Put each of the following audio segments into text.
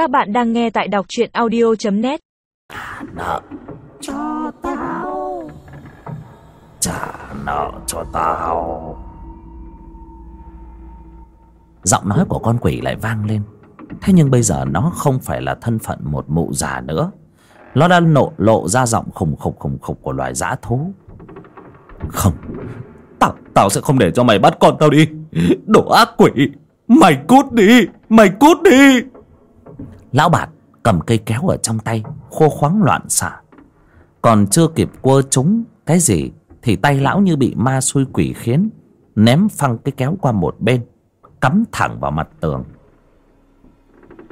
Các bạn đang nghe tại đọc truyện audio.net nợ. Cho tao. Trả nợ cho tao. Giọng nói của con quỷ lại vang lên. Thế nhưng bây giờ nó không phải là thân phận một mụ già nữa. Nó đã nộ lộ ra giọng khủng khục khủng khục của loài dã thú. Không. Tao tao sẽ không để cho mày bắt con tao đi. Đồ ác quỷ. Mày cút đi. Mày cút đi lão bạt cầm cây kéo ở trong tay, khô khoáng loạn xạ. Còn chưa kịp quơ chúng cái gì, thì tay lão như bị ma xui quỷ khiến, ném phăng cái kéo qua một bên, cắm thẳng vào mặt tường.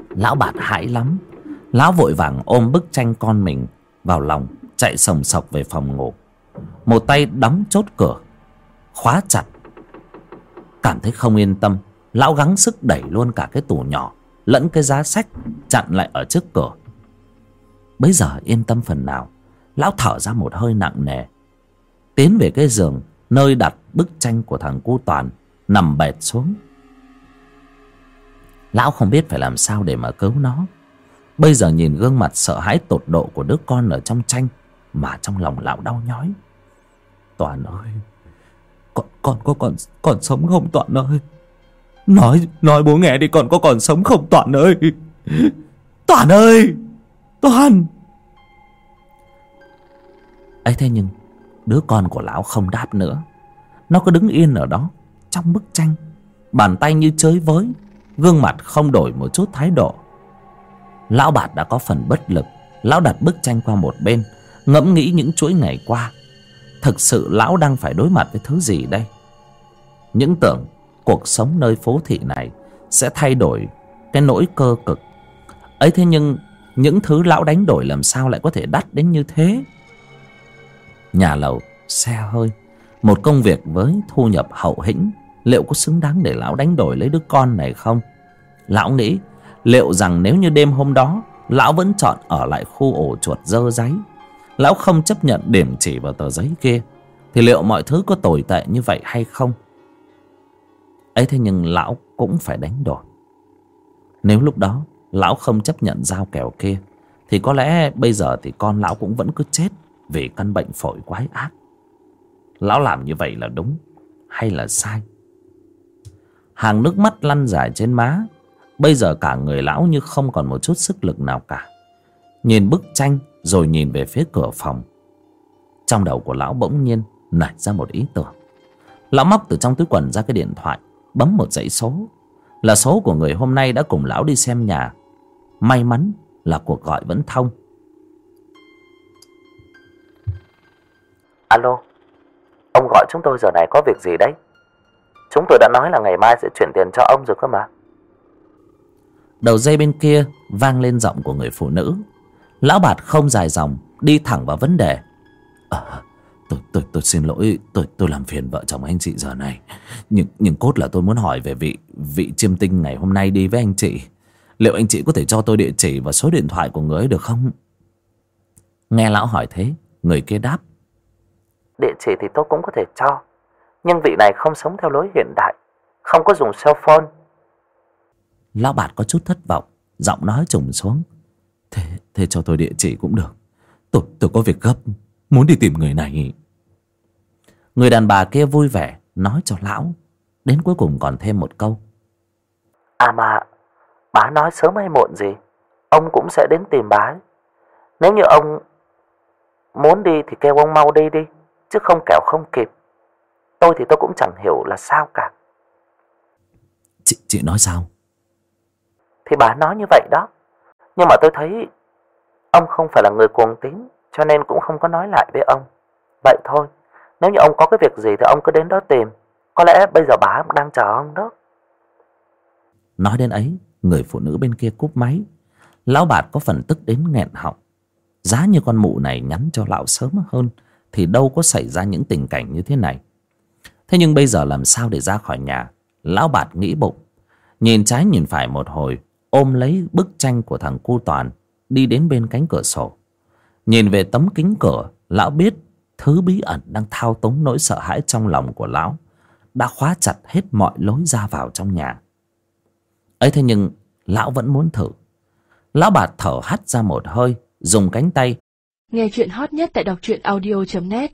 Lão bạt hãi lắm. Lão vội vàng ôm bức tranh con mình vào lòng, chạy sồng sọc về phòng ngủ. Một tay đóng chốt cửa, khóa chặt. Cảm thấy không yên tâm, lão gắng sức đẩy luôn cả cái tủ nhỏ lẫn cái giá sách chặn lại ở trước cửa. Bấy giờ yên tâm phần nào, lão thở ra một hơi nặng nề. Tiến về cái giường nơi đặt bức tranh của thằng cu toàn, nằm bệt xuống. Lão không biết phải làm sao để mà cứu nó. Bây giờ nhìn gương mặt sợ hãi tột độ của đứa con ở trong tranh mà trong lòng lão đau nhói. Toàn ơi, con con có còn còn sống không toàn ơi? Nói nói bố nghe đi còn có còn sống không? Toàn ơi! Toàn ơi! Toàn! Ấy thế nhưng, đứa con của lão không đáp nữa. Nó cứ đứng yên ở đó, trong bức tranh, bàn tay như chơi với, gương mặt không đổi một chút thái độ. Lão bạt đã có phần bất lực. Lão đặt bức tranh qua một bên, ngẫm nghĩ những chuỗi ngày qua. Thực sự lão đang phải đối mặt với thứ gì đây? Những tưởng cuộc sống nơi phố thị này sẽ thay đổi cái nỗi cơ cực. Ấy thế nhưng, những thứ lão đánh đổi làm sao lại có thể đắt đến như thế? Nhà lầu, xe hơi, một công việc với thu nhập hậu hĩnh, liệu có xứng đáng để lão đánh đổi lấy đứa con này không? Lão nghĩ, liệu rằng nếu như đêm hôm đó, lão vẫn chọn ở lại khu ổ chuột dơ giấy, lão không chấp nhận điểm chỉ vào tờ giấy kia, thì liệu mọi thứ có tồi tệ như vậy hay không? Ấy thế nhưng lão cũng phải đánh đổi. Nếu lúc đó lão không chấp nhận giao kèo kia, thì có lẽ bây giờ thì con lão cũng vẫn cứ chết vì căn bệnh phổi quái ác. Lão làm như vậy là đúng hay là sai? Hàng nước mắt lăn dài trên má, bây giờ cả người lão như không còn một chút sức lực nào cả. Nhìn bức tranh rồi nhìn về phía cửa phòng. Trong đầu của lão bỗng nhiên nảy ra một ý tưởng. Lão móc từ trong túi quần ra cái điện thoại bấm một dãy số. Là số của người hôm nay đã cùng lão đi xem nhà. May mắn là cuộc gọi vẫn thông. Alo ông gọi chúng tôi giờ này có việc gì đấy? Chúng tôi đã nói là ngày mai sẽ chuyển tiền cho ông rồi cơ mà. Đầu dây bên kia vang lên giọng của người phụ nữ. Lão bạt không dài dòng đi thẳng vào vấn đề. À, tôi tôi tôi xin lỗi. Tôi tôi làm phiền vợ chồng anh chị giờ này. Nhưng nhưng cốt là tôi muốn hỏi về vị vị chiêm tinh ngày hôm nay đi với anh chị. Liệu anh chị có thể cho tôi địa chỉ và số điện thoại của người ấy được không? Nghe lão hỏi thế người kia đáp. Địa chỉ thì tôi cũng có thể cho nhưng vị này không sống theo lối hiện đại không có dùng cell phone. Lão bạt có chút thất vọng giọng nói trùng xuống. Thế thế cho tôi địa chỉ cũng được. Tôi tôi có việc gấp muốn đi tìm người này. Người đàn bà kia vui vẻ nói cho lão. Đến cuối cùng còn thêm một câu. À mà bà nói sớm hay muộn gì? Ông cũng sẽ đến tìm ấy. Nếu như ông muốn đi thì kêu ông mau đi đi chứ không kẻo không kịp. Tôi thì tôi cũng chẳng hiểu là sao cả. Chị chị nói sao? Thì bà nói như vậy đó. Nhưng mà tôi thấy ông không phải là người cuồng tín cho nên cũng không có nói lại với ông. Vậy thôi, nếu như ông có cái việc gì thì ông cứ đến đó tìm. Có lẽ bây giờ bà đang chờ ông đó. Nói đến ấy, người phụ nữ bên kia cúp máy. Lão bạt có phần tức đến nghẹn họng. Giá như con mụ này nhắn cho lão sớm hơn thì đâu có xảy ra những tình cảnh như thế này. Thế nhưng bây giờ làm sao để ra khỏi nhà? Lão bạt nghĩ bụng. Nhìn trái nhìn phải một hồi, ôm lấy bức tranh của thằng cu toàn, đi đến bên cánh cửa sổ nhìn về tấm kính cửa, lão biết thứ bí ẩn đang thao túng nỗi sợ hãi trong lòng của lão đã khóa chặt hết mọi lối ra vào trong nhà. Ấy thế nhưng lão vẫn muốn thử. Lão bạt thở hắt ra một hơi, Dùng cánh tay. Nghe chuyện hot nhất tại đọc truyện audio.net